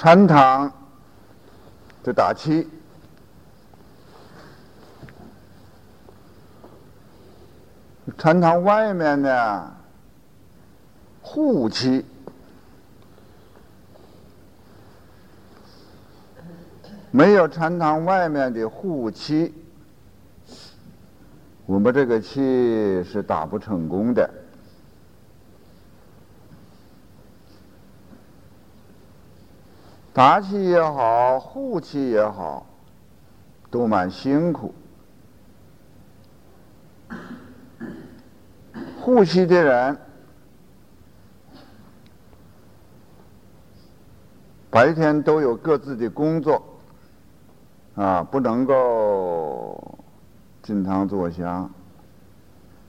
禅堂的打气，禅堂外面呢护气，没有禅堂外面的护气，我们这个气是打不成功的。打气也好，护气也好，都蛮辛苦。护气的人，白天都有各自的工作，啊，不能够进堂坐香。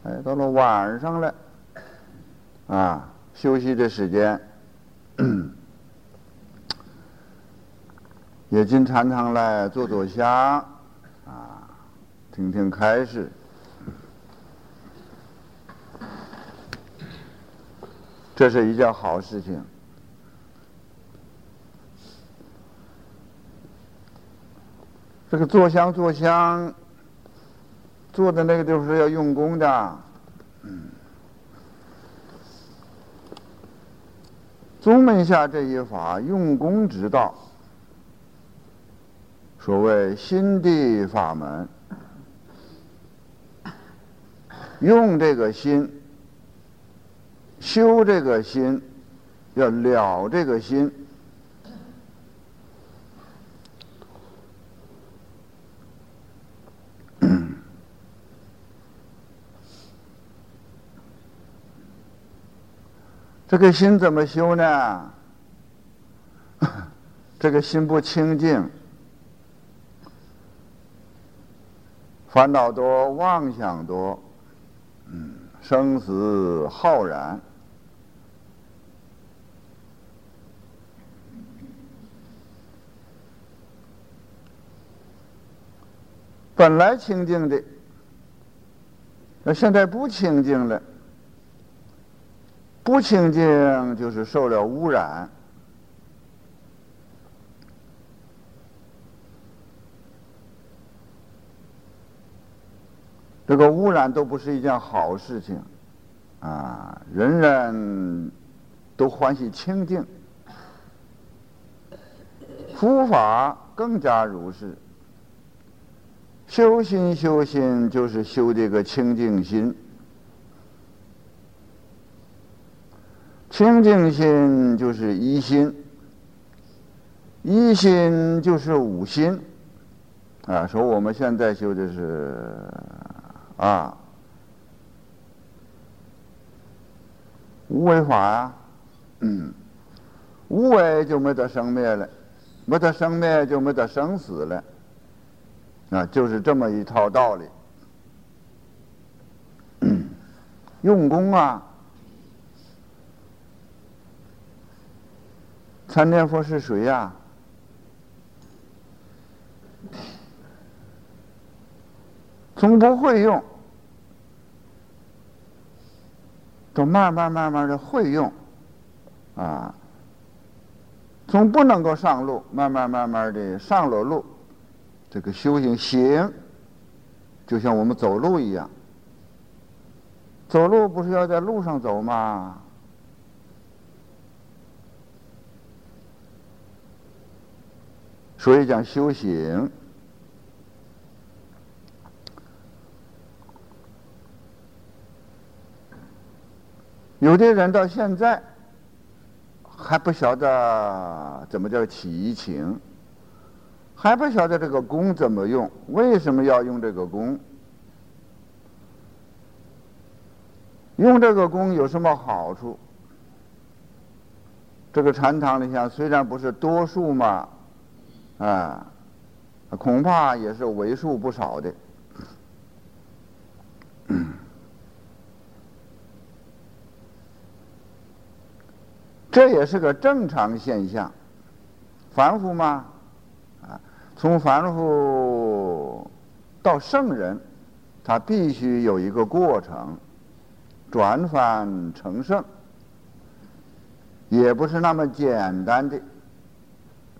哎，到了晚上了，啊，休息的时间。也进禅堂来坐坐香，啊，听听开示，这是一件好事情。这个坐香坐香，坐的那个地方是要用功的，宗门下这一法用功之道。所谓心地法门，用这个心，修这个心，要了这个心。这个心怎么修呢？这个心不清净。烦恼多，妄想多，嗯，生死浩然。本来清净的，那现在不清净了。不清净就是受了污染。这个污染都不是一件好事情，啊，人人都欢喜清净，佛法更加如是。修心修心就是修这个清净心，清净心就是一心，一心就是五心，啊，说我们现在修的是。啊，无为法呀，嗯，无为就没得生灭了，没得生灭就没得生死了，啊，就是这么一套道理。用功啊，参念佛是谁呀？从不会用，都慢慢慢慢的会用，啊，从不能够上路，慢慢慢慢的上了路，这个修行行，就像我们走路一样，走路不是要在路上走吗？所以讲修行。有的人到现在还不晓得怎么叫起情，还不晓得这个功怎么用，为什么要用这个功？用这个功有什么好处？这个禅堂里像虽然不是多数嘛，啊，恐怕也是为数不少的。这也是个正常现象，凡夫嘛，啊，从凡夫到圣人，他必须有一个过程，转凡成圣，也不是那么简单的，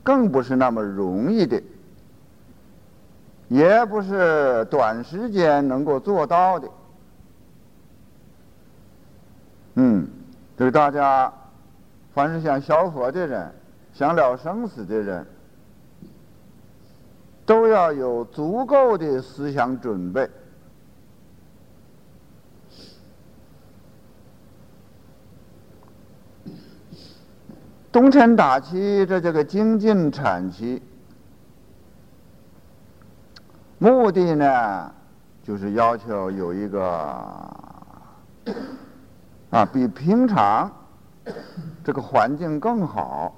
更不是那么容易的，也不是短时间能够做到的。嗯，这个大家，凡是想消佛的人，想了生死的人，都要有足够的思想准备。冬辰打期，这叫个精进产期，目的呢，就是要求有一个啊，比平常这个环境更好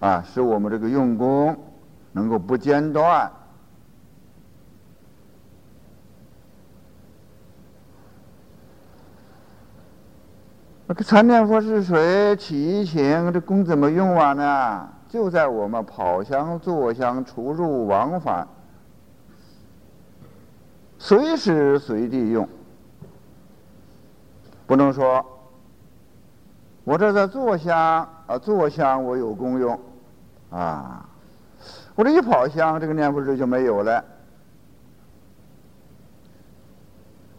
啊，使我们这个用功能够不间断。那个参念佛是谁起一情，这功怎么用完呢？就在我们跑香、坐香、出入往返，随时随地用。不能说，我这在坐香啊，坐香我有功用啊，我这一跑香，这个念佛水就没有了。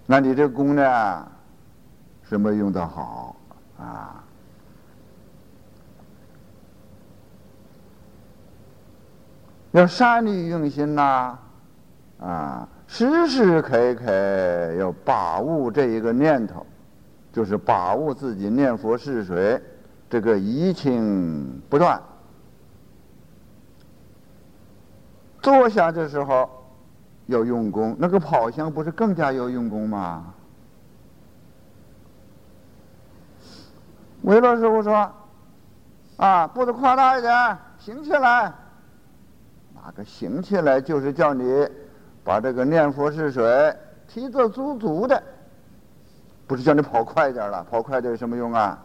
那你这功呢，是没用的好。啊，要善于用心呐，啊，时时刻刻要把握这一个念头，就是把握自己念佛是谁，这个怡情不断。坐下的时候要用功，那个跑香不是更加要用功吗？韦老师傅说：“啊，步子夸大一点，行起来。哪个行起来就是叫你把这个念佛是水提得足足的，不是叫你跑快点了。跑快点有什么用啊？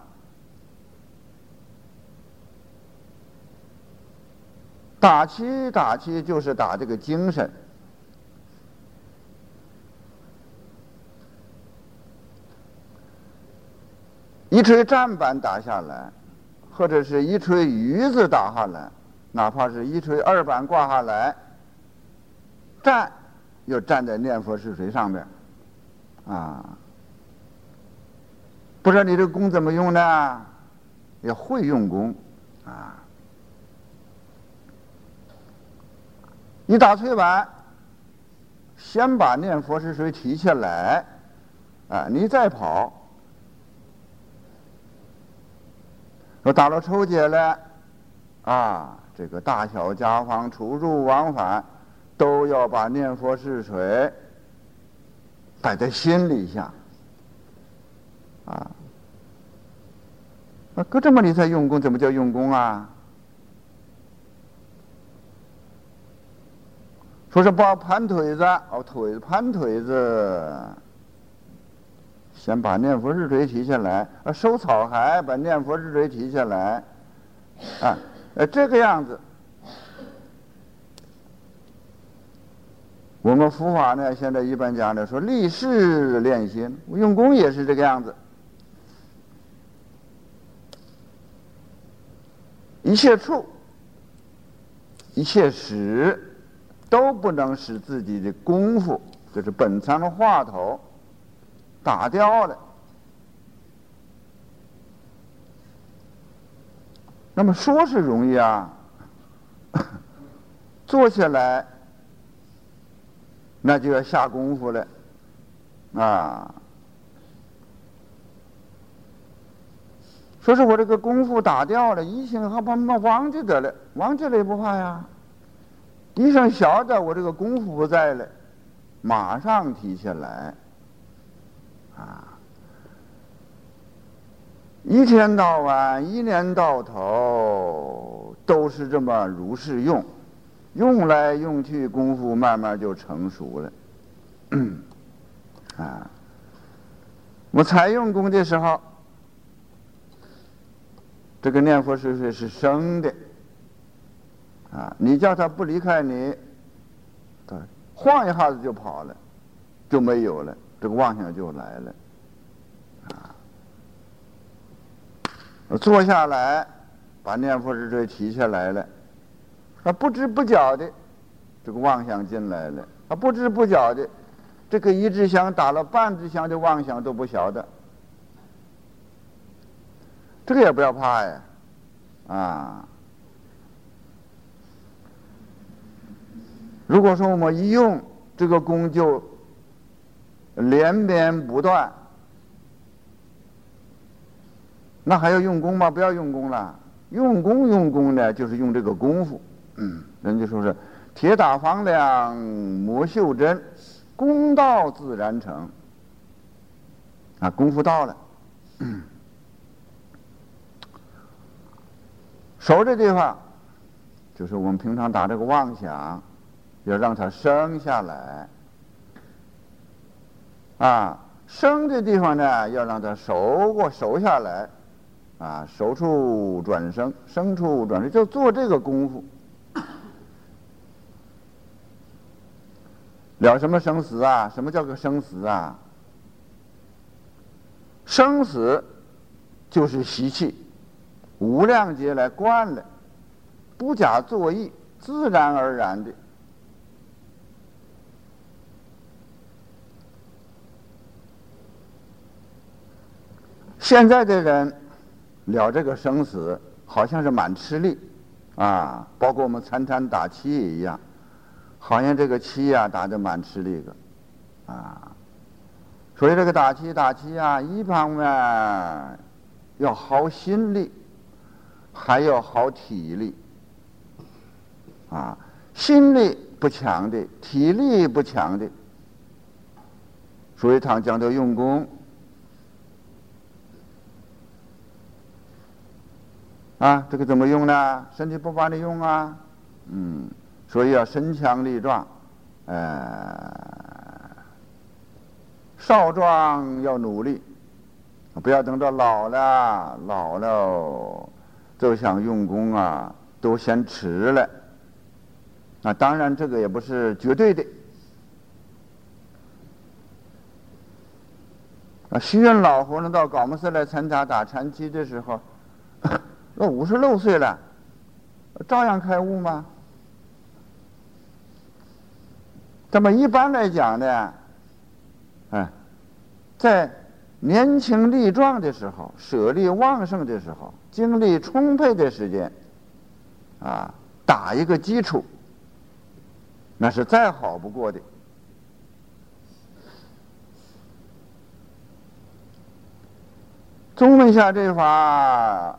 打气打气就是打这个精神。”一锤站板打下来，或者是一锤鱼子打下来，哪怕是一锤二板挂下来，站又站在念佛是谁上面，啊，不知道你这个功怎么用呢？要会用功，啊，你打锤板，先把念佛是水提起来，啊，你再跑。说打了抽节了，啊，这个大小家房、出入往返，都要把念佛是水摆在心里下，啊，那搁这么你才用功，怎么叫用功啊？说是把盘腿子，哦，腿盘腿子。先把念佛日锤提下来，啊，收草孩把念佛日锤提下来，啊，呃，这个样子。我们佛法呢，现在一般讲的说立誓练心，用功也是这个样子。一切处、一切时，都不能使自己的功夫，就是本参的话头。打掉了，那么说是容易啊，做起来那就要下功夫了啊。说是我这个功夫打掉了，医生还把我忘记得了，忘记了也不怕呀。医生晓得我这个功夫不在了，马上提起来。啊，一天到晚，一年到头，都是这么如是用，用来用去，功夫慢慢就成熟了。啊，我采用功的时候，这个念佛是是是生的，啊，你叫他不离开你，对晃一下子就跑了，就没有了。这个妄想就来了，啊！坐下来，把念佛之锥提下来了，他不知不觉的，这个妄想进来了，他不知不觉的，这个一只香打了半支香的妄想都不晓得，这个也不要怕呀，啊。如果说我们一用这个功就连绵不断，那还要用功吗？不要用功了，用功用功呢，就是用这个功夫。嗯，人家说是铁打房梁磨绣针，功到自然成。啊，功夫到了，熟这地方，就是我们平常打这个妄想。要让它生下来，啊，生的地方呢，要让它熟过熟下来，啊，熟处转生，生处转生，就做这个功夫。了什么生死啊？什么叫个生死啊？生死就是习气，无量劫来惯了，不假作意，自然而然的。现在的人了这个生死，好像是蛮吃力啊，包括我们参禅打气一样，好像这个气呀打的蛮吃力的啊。所以这个打气打气啊，一方面要耗心力，还要耗体力啊。心力不强的，体力不强的，所以他讲究用功。啊，这个怎么用呢？身体不帮你用啊，嗯，所以要身强力壮，呃，少壮要努力，不要等到老了，老了都想用功啊，都嫌迟了。啊，当然这个也不是绝对的。啊，西院老和尚到高木寺来参加打禅期的时候。那五十六岁了，照样开悟吗？那么一般来讲呢，哎，在年轻力壮的时候、舍力旺盛的时候、精力充沛的时间，啊，打一个基础，那是再好不过的。中门下这法。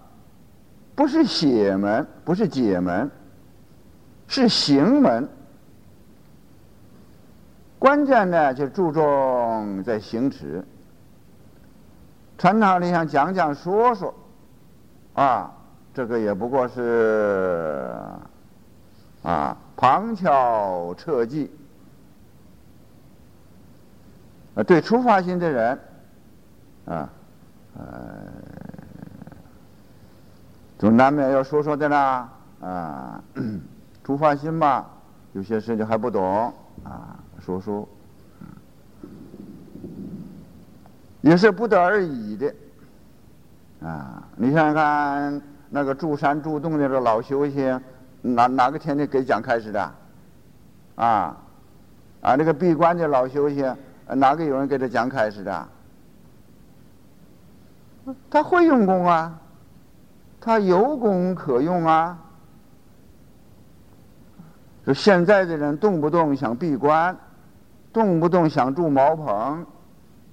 不是写门，不是解门，是行门。关键呢，就注重在行持。禅堂里想讲讲说说，啊，这个也不过是啊旁敲侧击。啊，对出发心的人，啊，呃。总难免要说说的啦，啊，出发心嘛，有些事情还不懂，啊，说说，也是不得而已的，啊，你想想看，那个住山住洞的这老修行，哪哪个天天给讲开始的？啊，啊，那个闭关的老修行，哪个有人给他讲开始的？他会用功啊。他有功可用啊！就现在的人动不动想闭关，动不动想住茅棚，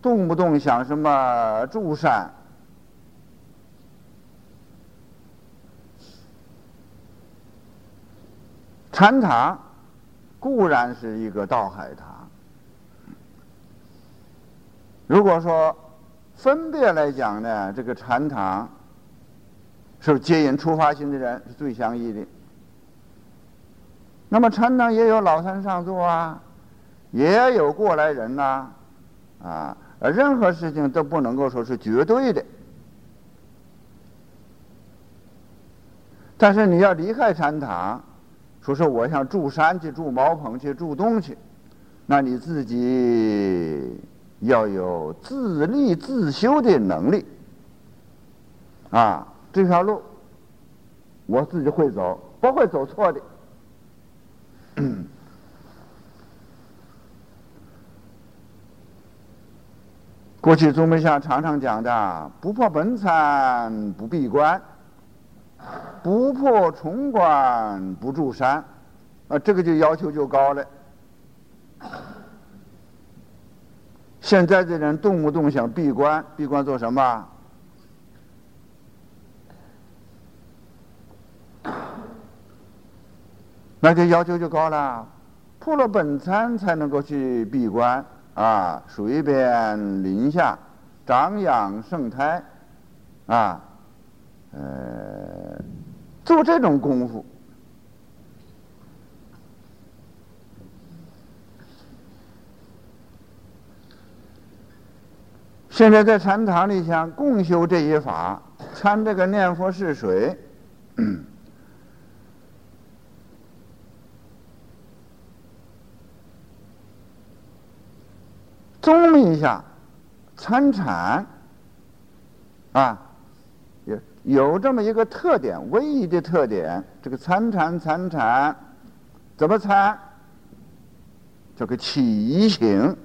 动不动想什么住山。禅堂固然是一个道海堂，如果说分别来讲呢，这个禅堂。是接引出发心的人是最相宜的。那么禅堂也有老三上座啊，也有过来人呐，啊，任何事情都不能够说是绝对的。但是你要离开禅堂，说是我想住山去、住茅棚去、住洞去，那你自己要有自立自修的能力，啊。这条路，我自己会走，不会走错的，过去宗门下常常讲的“不破本参不闭关，不破重关不住山”，啊，这个就要求就高了。现在的人动不动想闭关，闭关做什么？那就要求就高了，破了本参才能够去闭关。啊，水边林下，长养圣胎，啊，呃，做这种功夫。现在在禅堂里想共修这一法，参这个念佛是水。综明一下，参禅啊，有这么一个特点，唯一的特点。这个参禅参禅怎么参？这个起疑情，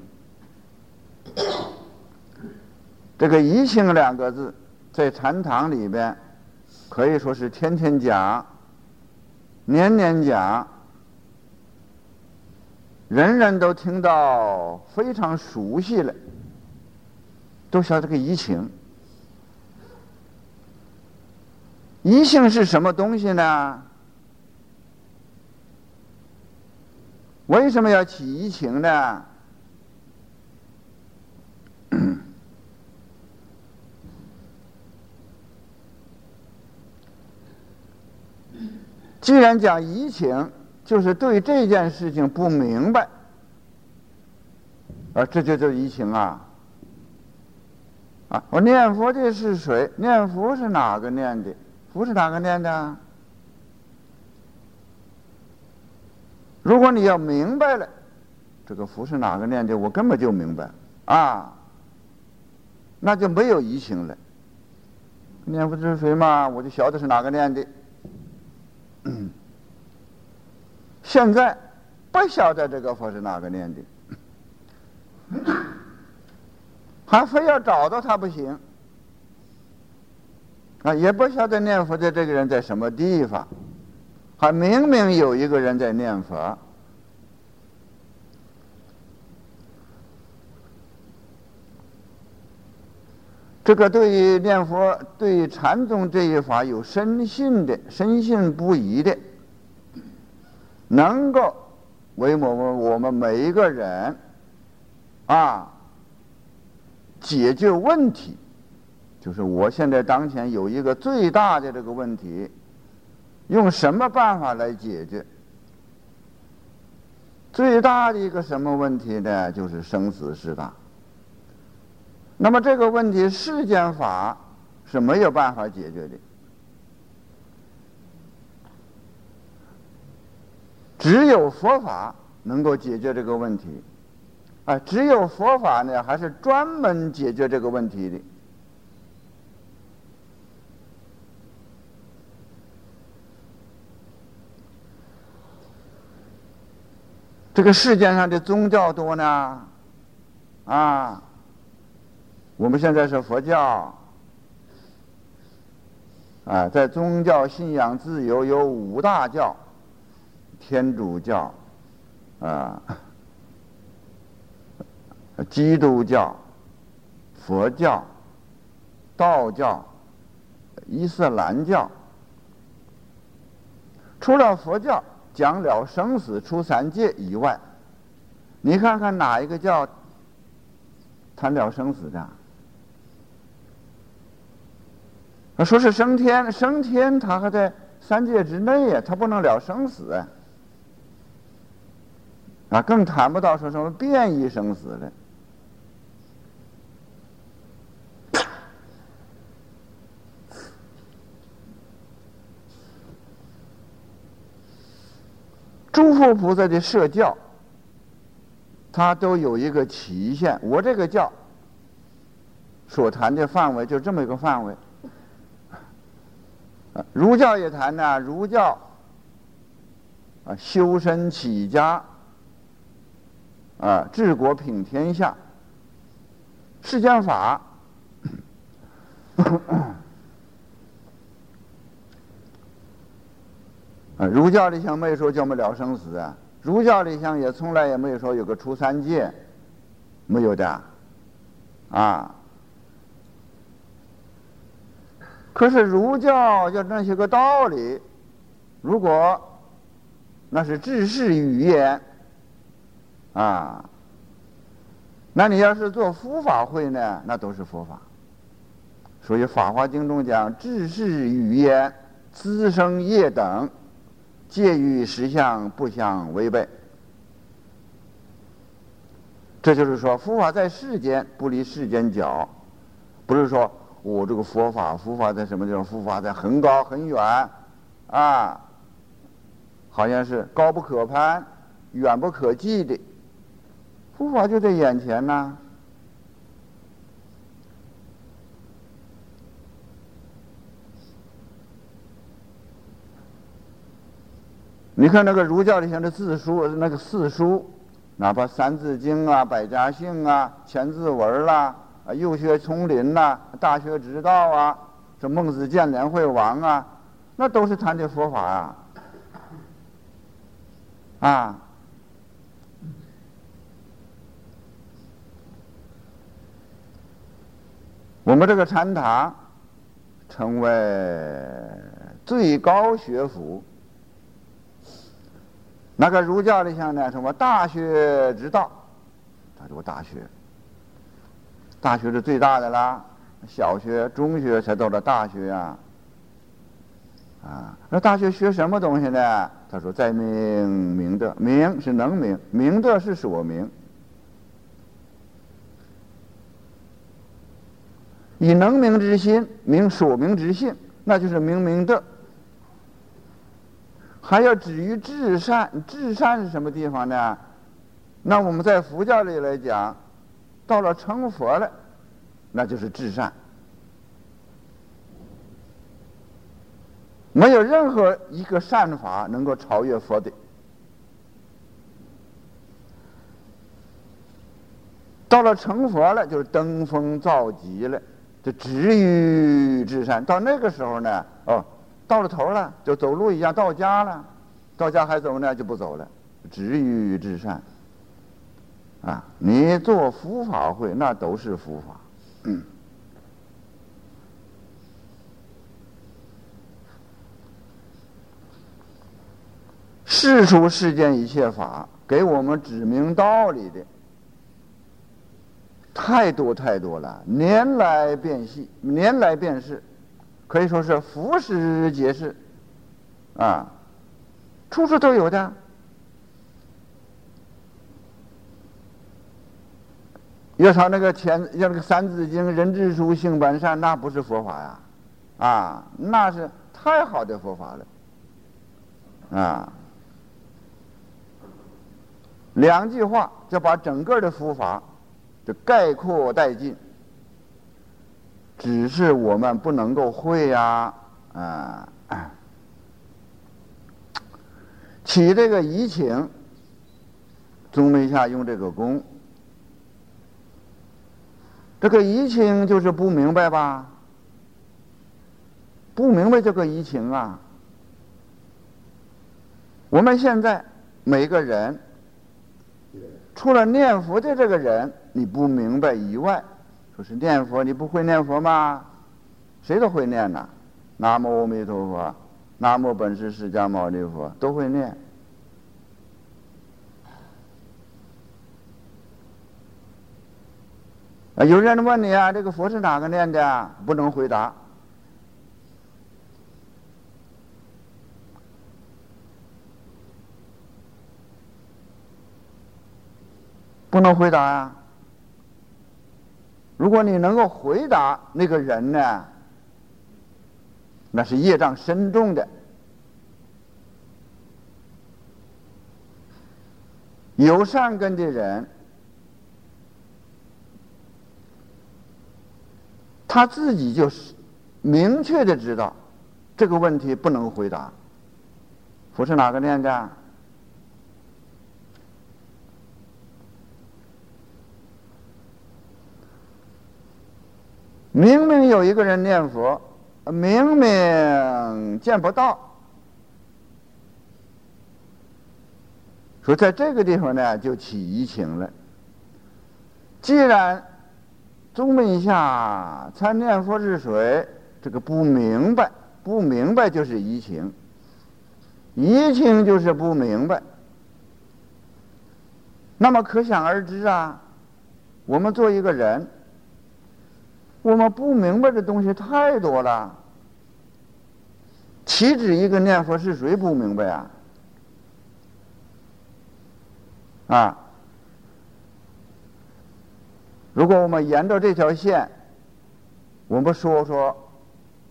这个疑情两个字，在禅堂里边可以说是天天讲，年年讲。人人都听到非常熟悉了，都晓得这个疫情。疫情是什么东西呢？为什么要起疫情呢？既然讲疫情。就是对这件事情不明白，啊，这就叫疫情啊！啊，我念佛的是谁？念佛是哪个念的？佛是哪个念的？如果你要明白了，这个佛是哪个念的？我根本就明白啊，那就没有疫情了。念佛是谁嘛？我就晓得是哪个念的。现在不晓得这个佛是哪个念的，还非要找到他不行啊！也不晓得念佛的这个人在什么地方，还明明有一个人在念佛。这个对于念佛、对于禅宗这一法有深信的、深信不疑的。能够为我们我们每一个人啊解决问题，就是我现在当前有一个最大的这个问题，用什么办法来解决？最大的一个什么问题呢？就是生死事大。那么这个问题，世间法是没有办法解决的。只有佛法能够解决这个问题，啊，只有佛法呢，还是专门解决这个问题的。这个世界上的宗教多呢，啊，我们现在是佛教，啊，在宗教信仰自由有五大教。天主教，啊，基督教、佛教、道教、伊斯兰教，除了佛教讲了生死出三界以外，你看看哪一个叫谈了生死的？他说是升天，升天他还在三界之内呀，他不能了生死。啊，更谈不到说什么变异生死了。诸佛菩萨的设教，他都有一个期限。我这个教所谈的范围就这么一个范围。儒教也谈呢，儒教。啊，修身齐家，啊，治国平天下，世间法。啊，儒教里向没有说叫我们了生死啊，儒教里向也从来也没有说有个出三界，没有的，啊。可是儒教就那些个道理，如果那是治世语言，啊，那你要是做佛法会呢，那都是佛法。所以《法华经》中讲，治世语言，滋生业等。介于实相不相违背，这就是说，佛法在世间不离世间脚，不是说我这个佛法，佛法在什么地方？佛法在很高很远，啊，好像是高不可攀、远不可及的，佛法就在眼前呐。你看那个儒教里像的字书，那个四书，哪怕《三字经》啊、《百家姓》啊、《千字文》啦、啊《幼学丛林》呐、《大学之道》啊、这《孟子见莲会王》啊，那都是谈的佛法啊。啊，我们这个禅堂成为最高学府。那个儒教里像呢，什么大学之道，他说大学，大学是最大的啦，小学、中学才到了大学呀，啊，那大学学什么东西呢？他说在明明德，明是能明，明德是所明，以能明之心明所明之性，那就是明明德。还要止于至善，至善是什么地方呢？那我们在佛教里来讲，到了成佛了，那就是至善。没有任何一个善法能够超越佛的。到了成佛了，就是登峰造极了，就止于至善。到那个时候呢，哦。到了头了，就走路一样到家了，到家还走呢，就不走了，止于至善。啊，你做佛法会，那都是佛法。嗯。世出世间一切法，给我们指明道理的太多太多了，年来变细，年来变是。可以说是浮世皆是，啊，处处都有的。要抄那个前，要那个《三字经》，人之初，性本善，那不是佛法呀，啊，那是太好的佛法了，啊，两句话就把整个的佛法就概括殆尽。只是我们不能够会呀，啊，起这个疑情，宗门下用这个功，这个疑情就是不明白吧？不明白这个疑情啊！我们现在每个人，除了念佛的这个人你不明白以外。说是念佛，你不会念佛吗？谁都会念呐！南无阿弥陀佛，南无本师释迦牟尼佛，都会念。啊，有人问你啊，这个佛是哪个念的？不能回答，不能回答啊。如果你能够回答那个人呢，那是业障深重的。有善根的人，他自己就是明确的知道这个问题不能回答。佛是哪个念的？明明有一个人念佛，明明见不到。说在这个地方呢，就起疑情了。既然宗门下参念佛是谁，这个不明白，不明白就是疑情，疑情就是不明白。那么可想而知啊，我们做一个人。我们不明白的东西太多了，岂止一个念佛是谁不明白啊？啊！如果我们沿着这条线，我们说说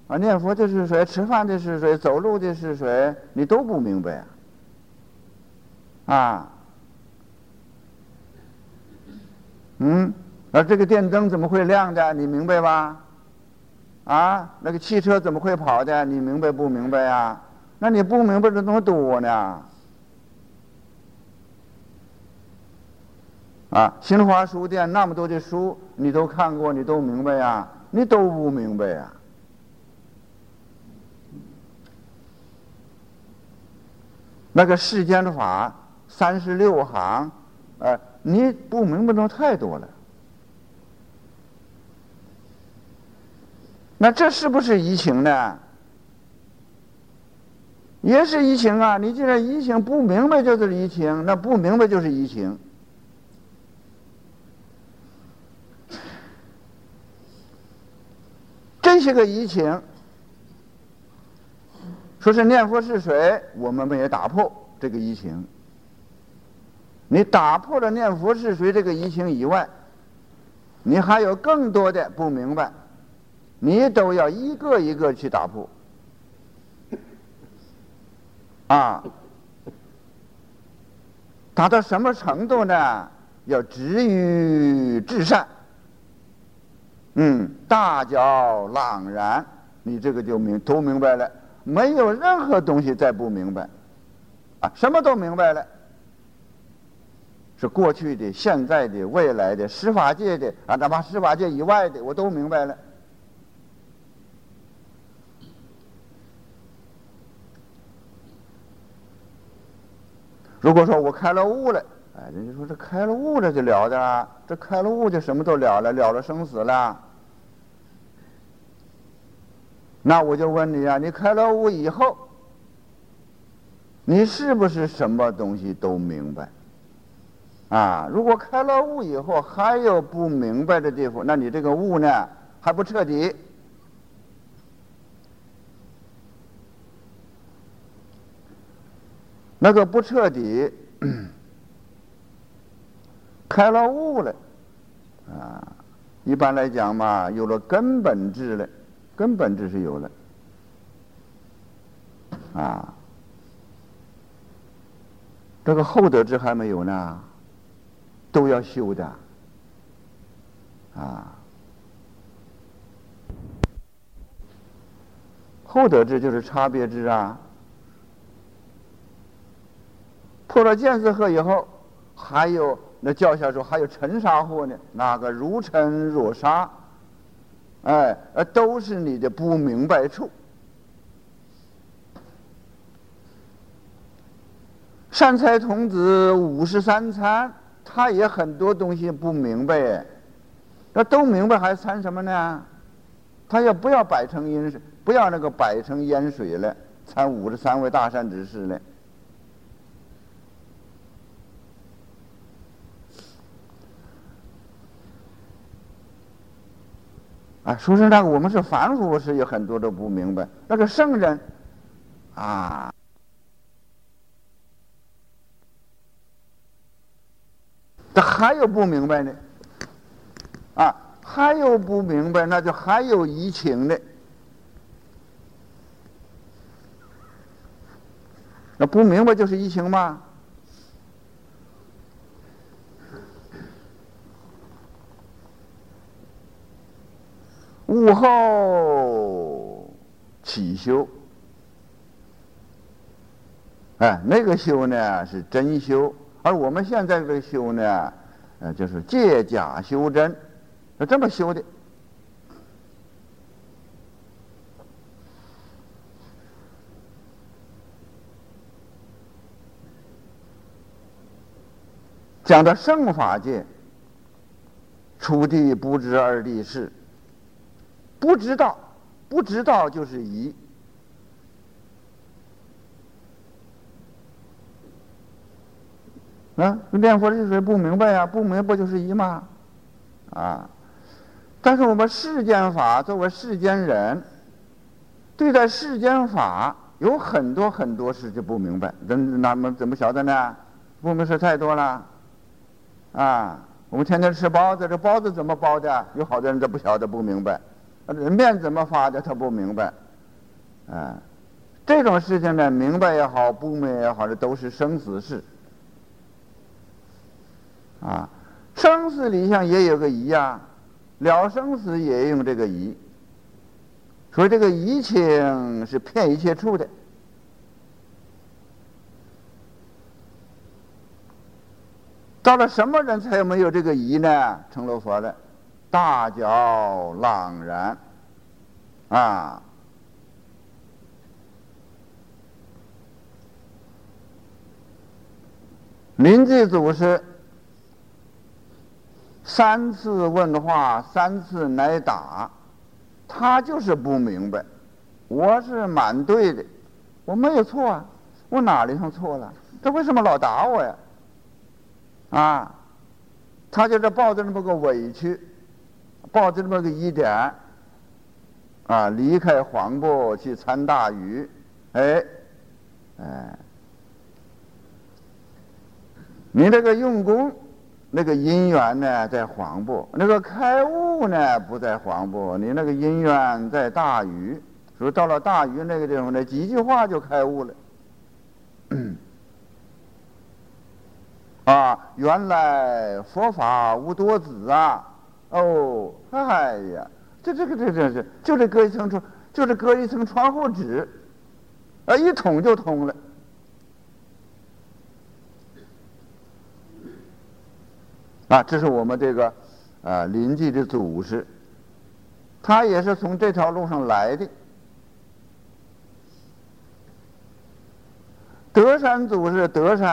啊，念佛的是谁？吃饭的是谁？走路的是谁？你都不明白啊！啊，嗯。而这个电灯怎么会亮的？你明白吧？啊，那个汽车怎么会跑的？你明白不明白呀？那你不明白的那么多呢。啊，新华书店那么多的书，你都看过，你都明白呀？你都不明白呀？那个世间法三十六行，呃，你不明白的太多了。那这是不是移情呢？也是移情啊！你既然移情不明白就是移情，那不明白就是移情。这些个移情，说是念佛是谁，我们没有打破这个移情。你打破了念佛是谁这个移情以外，你还有更多的不明白。你都要一个一个去打破，啊，达到什么程度呢？要止于至善，嗯，大脚朗然，你这个就明都明白了，没有任何东西再不明白，啊，什么都明白了，是过去的、现在的、未来的、司法界的啊，哪怕司法界以外的，我都明白了。如果说我开了悟了，哎，人家说这开了悟了就了的，这开了悟就什么都了了，了了生死了。那我就问你啊，你开了悟以后，你是不是什么东西都明白？啊，如果开了悟以后还有不明白的地方，那你这个悟呢还不彻底。那个不彻底，开了悟了，啊，一般来讲嘛，有了根本智了，根本智是有了，啊，这个厚德智还没有呢，都要修的，啊，厚德智就是差别智啊。破了见字河以后，还有那教下说还有尘沙惑呢，那个如尘若沙，哎，呃，都是你的不明白处。善财童子五十三参，他也很多东西不明白，那都明白还参什么呢？他要不要摆成烟水，不要那个摆成烟水了，参五十三位大善之士了。啊，说是那个我们是凡夫，是有很多都不明白。那个圣人，啊，他还有不明白呢，啊，还有不明白，那就还有移情的。那不明白就是移情吗？悟后起修哎那个修呢是真修而我们现在这个修呢呃就是借假修真。是这么修的。讲到圣法界初地不知二地是不知道，不知道就是疑。啊，念佛的水不明白呀，不明白不就是疑吗？啊，但是我们世间法作为世间人，对待世间法有很多很多事就不明白，怎那么怎么晓得呢？不明白事太多了，啊，我们天天吃包子，这包子怎么包的？有好多人都不晓得不明白，人面怎么发的他不明白，啊，这种事情呢，明白也好，不明白也好，这都是生死事。啊，生死里向也有个疑呀，了生死也用这个疑，所以这个疑情是骗一切处的。到了什么人才没有这个疑呢？成了佛的，大觉朗然，啊，临济祖师。三次问话，三次挨打，他就是不明白。我是满对的，我没有错啊，我哪里上错了？这为什么老打我呀？啊，他就是抱着那么个委屈，抱着那么个疑点，啊，离开黄渤去参大禹，哎，哎，你这个用功。那个因缘呢，在黄部；那个开悟呢，不在黄部。你那个因缘在大禹，所以到了大禹那个地方呢，几句话就开悟了。啊，原来佛法无多子啊！哦，哎呀，这这个这这是，就这隔一层窗，就这隔一层窗户纸，啊，一捅就通了。啊，这是我们这个啊邻居的祖师，他也是从这条路上来的。德山祖师，德山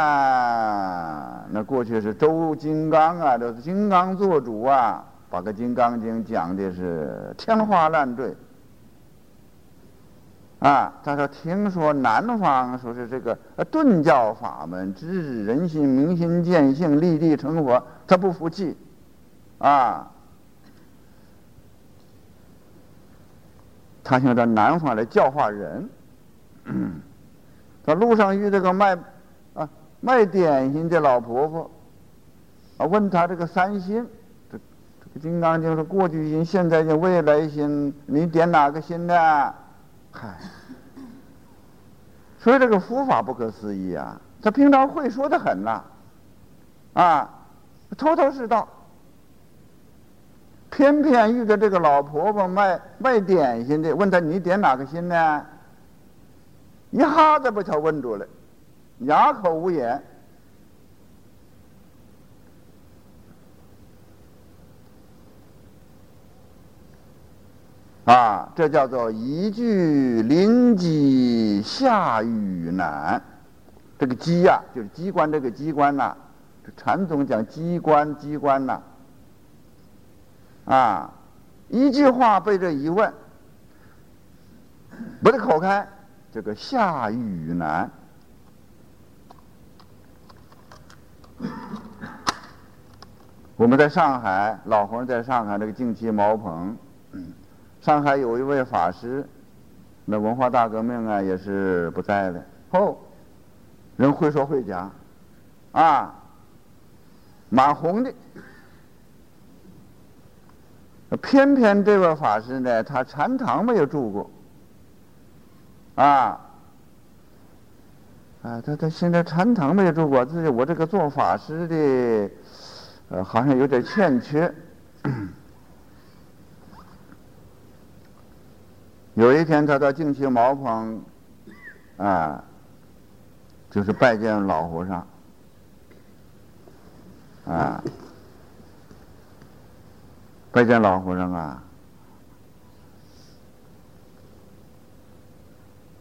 那过去是周金刚啊，这是金刚做主啊，把个《金刚经》讲的是天花乱坠。啊，他说：“听说南方说是这个顿教法门，直指人心，明心见性，立地成佛。他不服气，啊，他想到南方来教化人。他路上遇到个卖啊卖点心的老婆婆，啊，问他这个三心，《金刚经》是过去心、现在心、未来心，你点哪个心呢？”嗨，所以这个佛法不可思议啊！他平常会说的很呐，啊，头头是道。偏偏遇着这个老婆婆卖卖点心的，问他你点哪个心呢？一下子把他问住了，哑口无言。啊，这叫做一句临机下雨难。这个机呀，就是机关这个机关呐。这禅宗讲机关，机关呐。啊，一句话被这一问，不得口开，这个下雨难。我们在上海，老和尚在上海这个净期茅棚。上海有一位法师，那文化大革命啊也是不在了。哦，人会说会讲，啊，蛮红的。偏偏这位法师呢，他禅堂没有住过，啊，啊，他他现在禅堂没有住过，自己我这个做法师的，呃，好像有点欠缺。有一天，他到净区茅棚，啊，就是拜见老和尚，啊，拜见老和尚啊，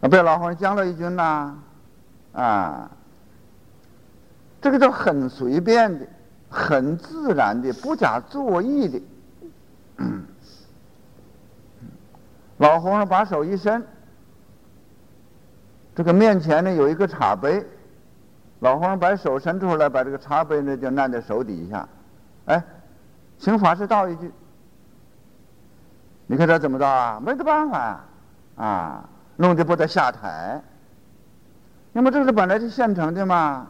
啊，被老和尚讲了一句呐，啊，这个都很随便的，很自然的、不加作意的。老和尚把手一伸，这个面前呢有一个茶杯，老和尚把手伸出来，把这个茶杯呢就按在手底下，哎，请法师道一句。你看这怎么着啊？没得办法呀，啊，弄得不得下台。那么这是本来是现成的嘛。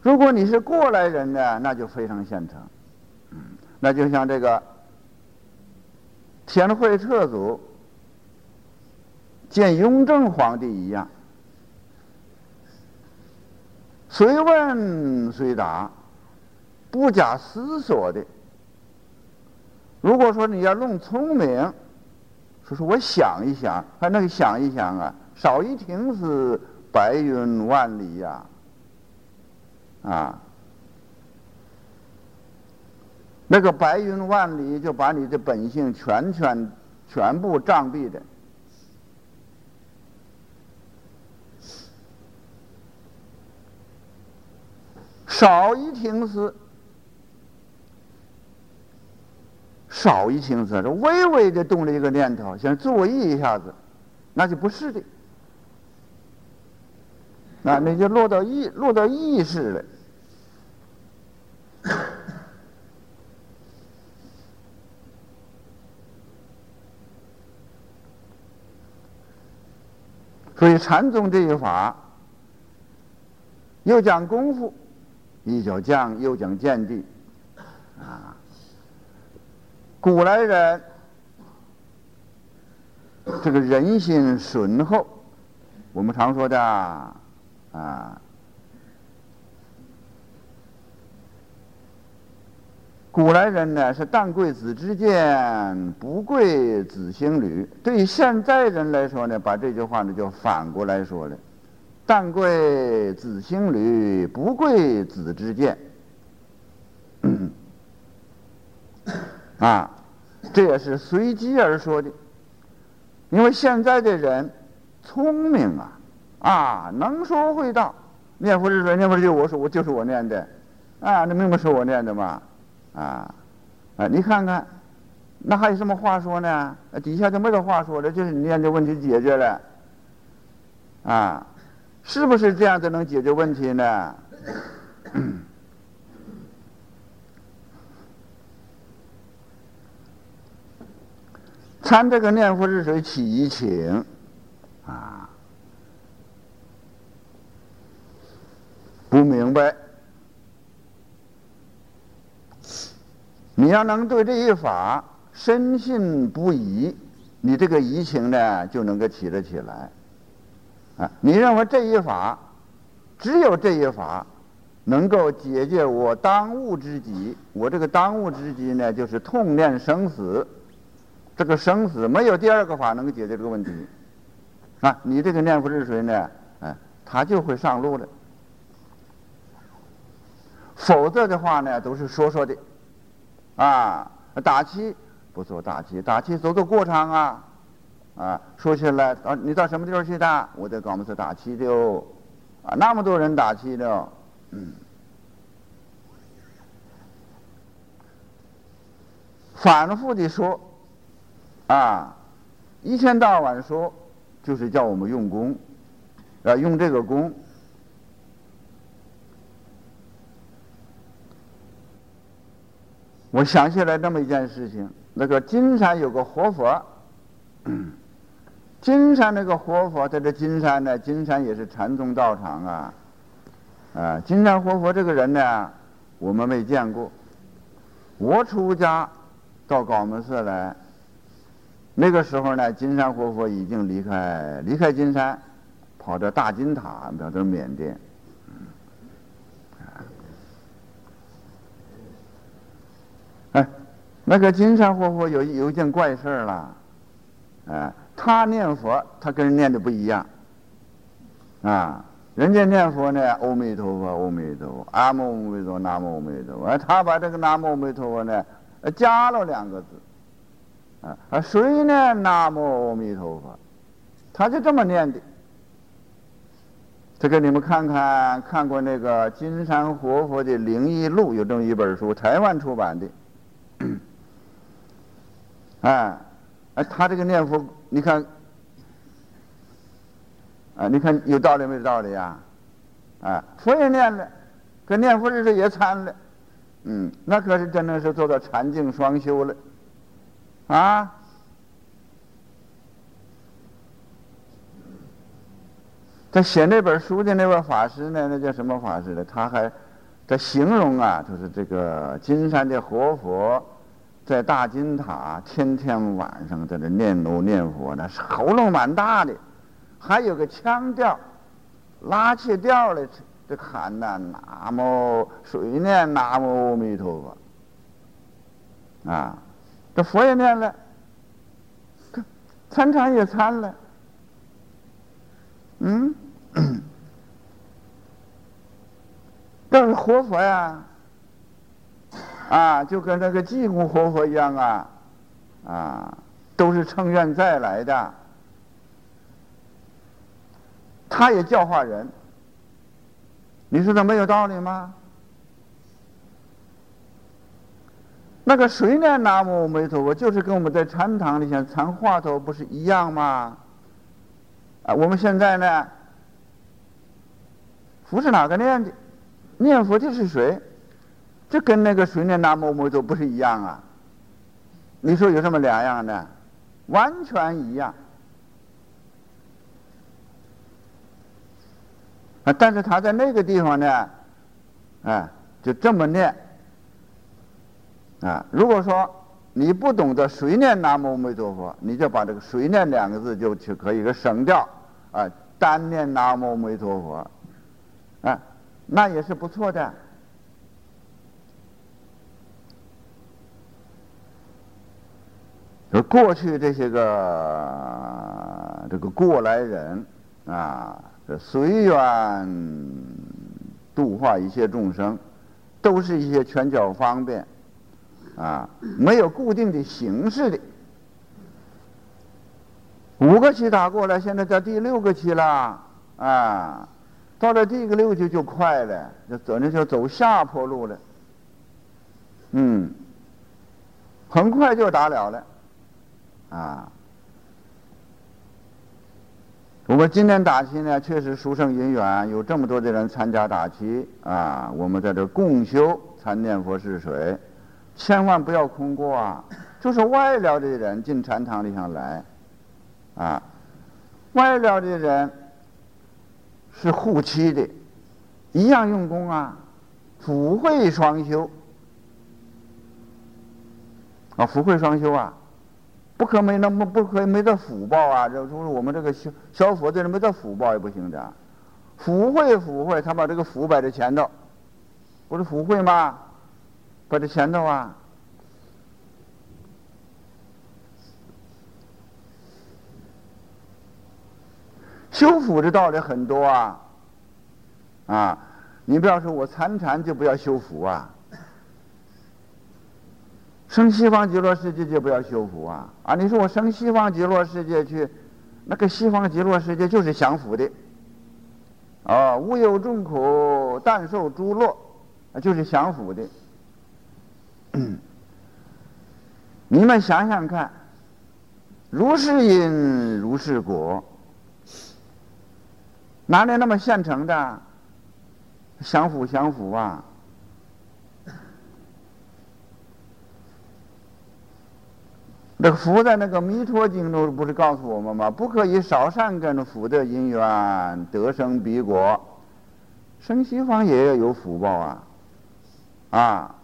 如果你是过来人呢，那就非常现成。嗯，那就像这个天惠特祖见雍正皇帝一样，随问随答，不假思索的。如果说你要弄聪明，说说我想一想，他那个想一想啊，少一停是白云万里呀，啊，那个白云万里就把你的本性全全全部障蔽的，少一停是。少一停思，这微微的动了一个念头，想作意一下子，那就不是的，那你就落到意落到意识了。所以禅宗这一法，又讲功夫，又讲将，又讲见地，啊。古来人，这个人心醇厚，我们常说的啊，古来人呢是但贵子之见，不贵子行履。对于现在人来说呢，把这句话呢就反过来说了：但贵子行履，不贵子之见。啊，这也是随机而说的，因为现在的人聪明啊，啊，能说会道，念佛是谁？念佛就我说，我就是我念的，啊，那明明是我念的嘛，啊，啊，你看看，那还有什么话说呢？底下就没得话说了，就是你念这问题解决了，啊，是不是这样子能解决问题呢？参这个念佛是谁起一请，啊，不明白。你要能对这一法深信不疑，你这个疑情呢就能够起得起来。啊，你认为这一法，只有这一法能够解决我当务之急。我这个当务之急呢，就是痛念生死。这个生死没有第二个法能够解决这个问题，啊，你这个念佛是谁呢？哎，他就会上路的。否则的话呢，都是说说的，啊，打气不做打气，打气走走过场啊，啊，说起来啊，你到什么地方去打？我在搞么是打气的哦，啊，那么多人打气的，嗯，反复的说。啊，一天到晚说，就是叫我们用功，啊，用这个功。我想起来这么一件事情，那个金山有个活佛，金山那个活佛在这金山呢，金山也是禅宗道场啊，啊，金山活佛这个人呢，我们没见过。我出家到高门寺来。那个时候呢，金山活佛已经离开离开金山，跑到大金塔，跑到缅甸。哎，那个金山活佛有有一件怪事儿了，哎，他念佛，他跟人念的不一样，啊，人家念佛呢，阿弥陀佛，阿弥陀佛，阿弥陀佛，南无阿弥陀佛，他把这个南无阿弥陀佛呢，加了两个字。啊，谁呢？南无阿弥陀佛，他就这么念的。这个你们看看，看过那个金山活佛的灵异录，有这么一本书，台湾出版的。哎，哎，他这个念佛，你看，啊，你看有道理没有道理呀？啊，佛也念了，可念佛的时候也参了，嗯，那可是真的是做到禅净双修了，啊。他写那本书的那位法师呢？那叫什么法师呢？他还在形容啊，就是这个金山的活佛，在大金塔天天晚上在这念炉念佛呢，喉咙蛮大的，还有个腔调，拉起调来这喊呐，南无水念南无阿弥陀佛啊？这佛也念了，参禅也参了，嗯。但是活佛呀，啊就跟那个济公活佛一样啊，啊，都是乘愿再来的。他也教化人，你说他没有道理吗？那个谁念南无阿弥陀佛，就是跟我们在禅堂里像禅话头不是一样吗？啊，我们现在呢？佛是哪个念的？念佛的是谁？这跟那个谁念南无阿弥陀不是一样啊？你说有什么两样的？完全一样。啊，但是他在那个地方呢，哎，就这么念。啊，如果说你不懂得谁念南无阿弥陀佛，你就把这个“谁念”两个字就就可以给省掉，啊，单念南无阿弥陀佛。啊，那也是不错的。过去这些个这个过来人啊，这随缘度化一切众生，都是一些拳脚方便啊，没有固定的形式的。五个期打过来，现在在第六个期了啊。到了第一个六就就快了，就走那就走下坡路了，嗯，很快就打了了，啊，我们今天打旗呢，确实殊胜因缘，有这么多的人参加打旗啊，我们在这共修参念佛是水，千万不要空过啊，就是外了的人进禅堂里上来，啊，外了的人。是护妻的，一样用功啊，福慧双修。啊，福慧双修啊，不可没那么不可没得福报啊！就是我们这个消消佛的人没得福报也不行的，福慧福慧，他把这个福摆在前头，不是福慧吗？摆在前头啊。修福的道理很多啊，啊，你不要说我参禅就不要修福啊，生西方极乐世界就不要修福啊，啊，你说我生西方极乐世界去，那个西方极乐世界就是享福的，啊，无有众苦，但受诸乐，就是享福的。你们想想看，如是因如是果。哪里那么现成的？享福享福啊！那个福在那个《弥陀经》中不是告诉我们吗？不可以少善根福的因缘得生彼国，生西方也要有福报啊！啊，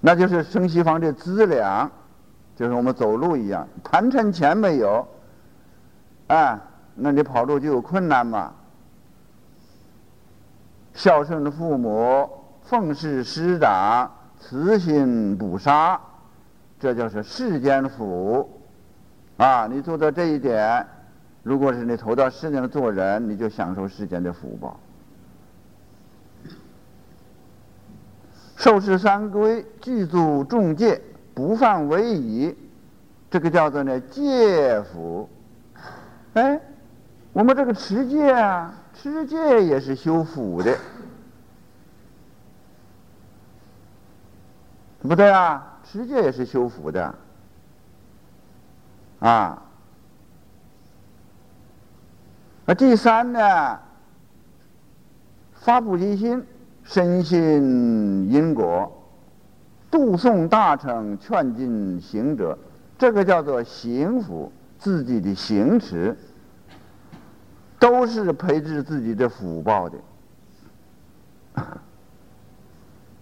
那就是生西方的资粮，就是我们走路一样，盘缠钱没有。哎，那你跑路就有困难嘛？孝顺的父母，奉事师长，慈心不杀，这就是世间福。啊，你做到这一点，如果是你投到世间做人，你就享受世间的福报。受持三规，具足众戒，不犯违仪，这个叫做呢戒福。哎，我们这个持戒啊，持戒也是修福的，不对啊，持戒也是修福的，啊。那第三呢，发菩提心，深信因果，度送大乘，劝进行者，这个叫做行福，自己的行持。都是培植自己的福报的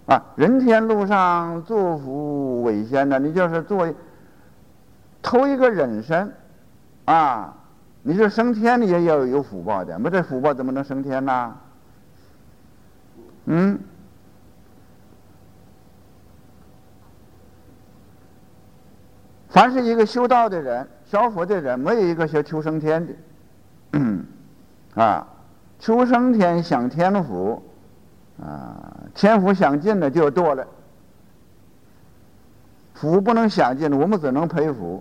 啊！人天路上作福为先的，你就是做头一个人身啊！你这升天你也要有福报的，没这福报怎么能升天呢？嗯？凡是一个修道的人、消佛的人，没有一个学求升天的。啊，求生天享天福，啊，天福享尽了就多了，福不能享尽，我们只能培福，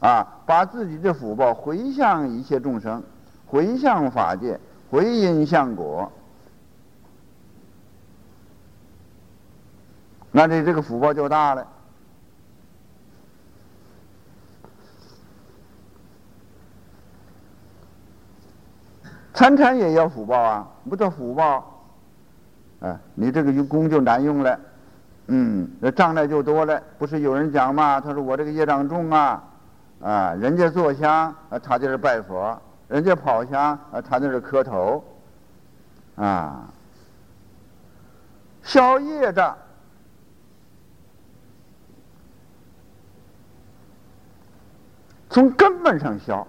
啊，把自己的福报回向一切众生，回向法界，回因向果，那你这个福报就大了。参禅也要福报啊，不得福报，啊，你这个用功就难用了，嗯，那障碍就多了。不是有人讲嘛？他说我这个业障重啊，啊，人家坐香啊，他在这拜佛；人家跑香啊，他在这磕头，啊，消业障，从根本上消，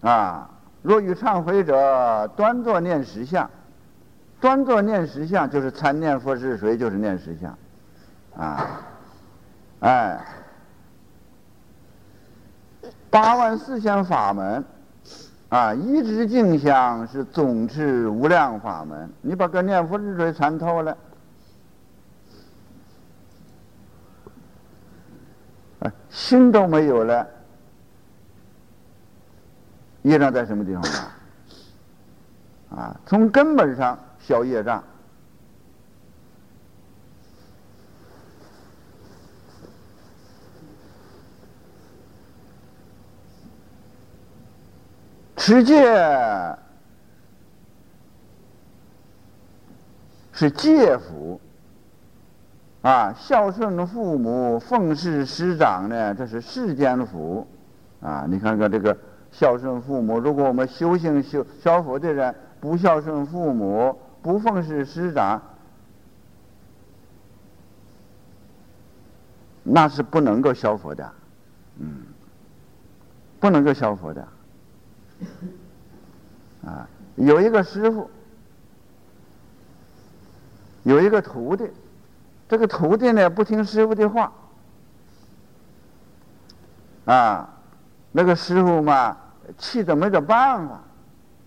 啊。若与忏悔者，端坐念实相，端坐念实相就是参念佛是谁，就是念实相，啊，哎，八万四千法门，啊，一直镜像是总持无量法门。你把个念佛是谁参透了，心都没有了。业障在什么地方呢？啊，从根本上消业障。持戒是戒福啊，孝顺父母、奉事师长呢，这是世间福啊。你看看这个。孝顺父母，如果我们修行修消佛的人不孝顺父母，不奉事师长，那是不能够消佛的，嗯，不能够消佛的。啊，有一个师傅，有一个徒弟，这个徒弟呢不听师傅的话，啊。那个师傅嘛，气得没得办法，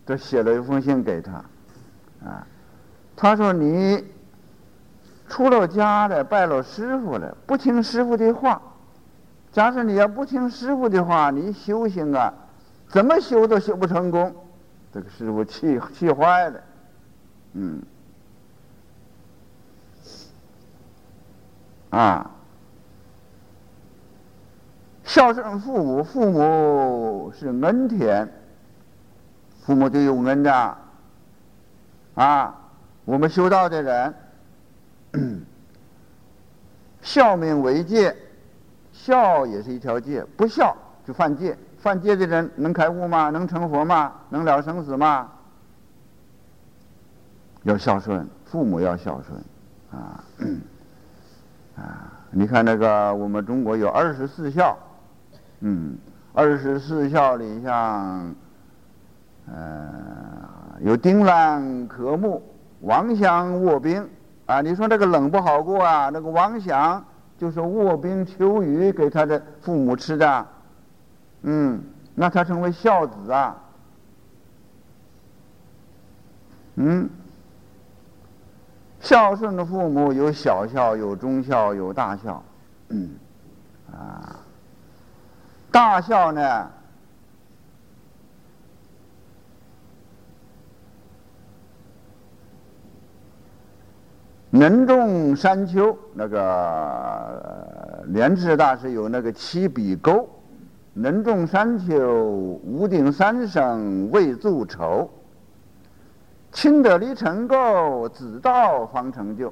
就写了一封信给他，啊，他说你出了家了，拜了师傅了，不听师傅的话，假设你要不听师傅的话，你修行啊，怎么修都修不成功。这个师傅气气坏了，嗯，啊。孝顺父母，父母是恩田，父母就有恩的啊。我们修道的人，孝命为戒，孝也是一条戒，不孝就犯戒。犯戒的人能开悟吗？能成佛吗？能了生死吗？要孝顺父母，要孝顺啊 啊！你看那个，我们中国有二十四孝。嗯，二十四孝里像，呃，有丁兰科目、王祥卧冰啊。你说这个冷不好过啊？那个王祥就是卧冰求雨给他的父母吃的，嗯，那他成为孝子啊。嗯，孝顺的父母有小孝、有中孝、有大孝，嗯，啊。大孝呢，能种山丘，那个莲池大师有那个七笔勾，能种山丘，五顶三生未足愁。亲得离尘垢，子道方成就。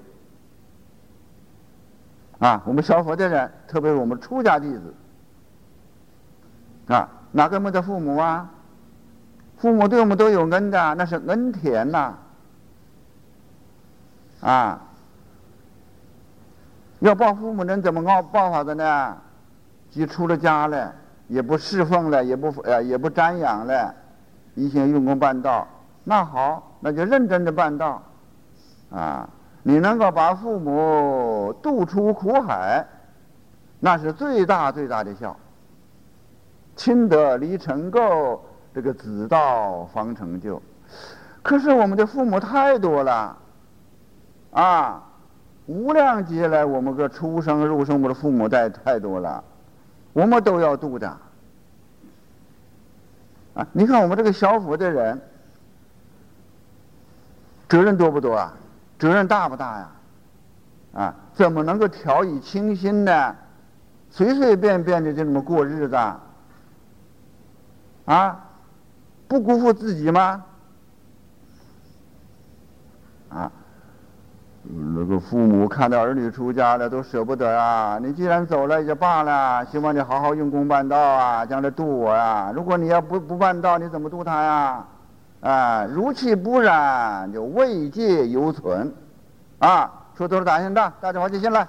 啊，我们小佛的人，特别是我们出家弟子，啊，哪个没得父母啊？父母对我们都有恩的，那是恩田呐。啊，要报父母能怎么报报法的呢？既出了家了，也不侍奉了，也不呃也不瞻仰了，一心用功办道。那好，那就认真的办道，啊，你能够把父母渡出苦海，那是最大最大的孝。亲得离尘垢，这个子道方成就。可是我们的父母太多了，啊，无量劫来我们个出生入生，我们的父母太太多了，我们都要度的。啊，你看我们这个小佛的人。责任多不多啊？责任大不大呀？啊，怎么能够调以清心呢？随随便便的就这么过日子？啊，不辜负自己吗？啊，那个父母看到儿女出家了都舍不得啊！你既然走了也就罢了，希望你好好用功办道啊，将来度我啊！如果你要不不办道，你怎么度他呀？啊，如其不染，就未戒犹存，啊，说都是大心的，大家伙就进来。